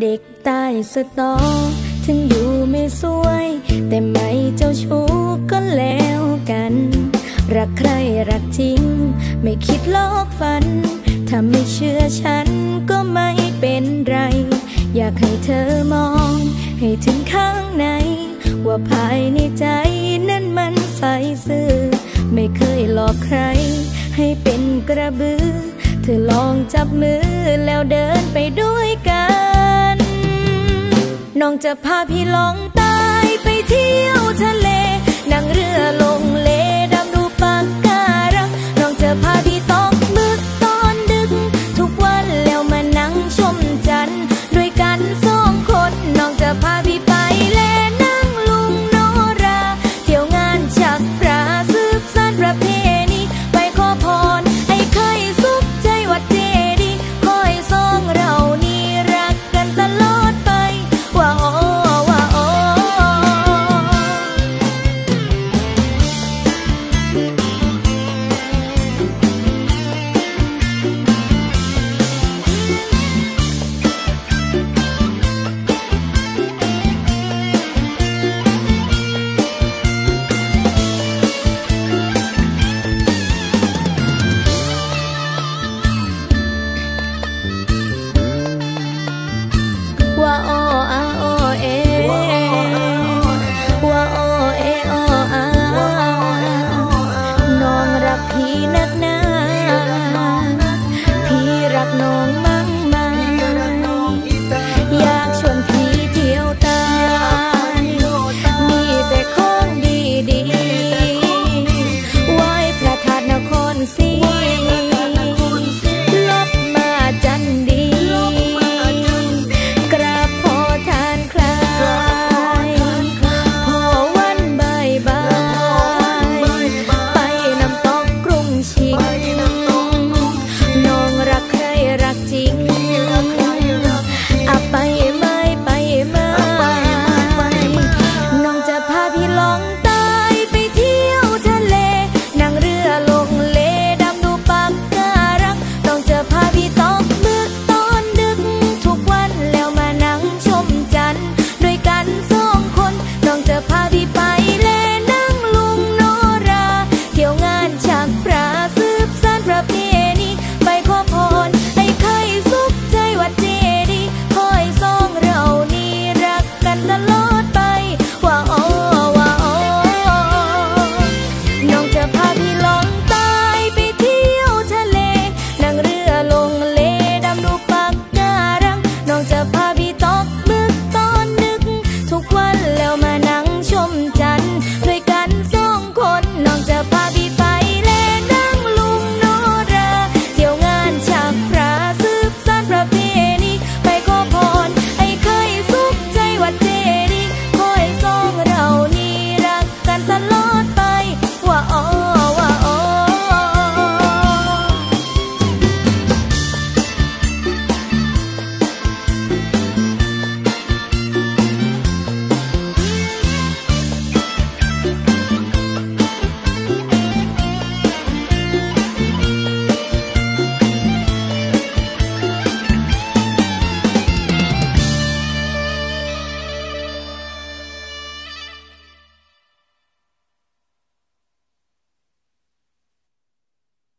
เด็กใต้สตอ ถึงอยู่ไม่สวย แต่ไม่เจ้าชู้ก็แล้วกัน รักใครรักจริง ไม่คิดลอกฝัน ถ้าไม่เชื่อฉันก็ไม่เป็นไร อยากให้เธอมอง ให้ถึงข้างใน ว่าภายในใจนั้นมันใสซื่อ ไม่เคยหลอกใคร ให้เป็นกระบือ เธอลองจับมือแล้วเดินไปด้วยกัน จะพาพี่ลองตา 情。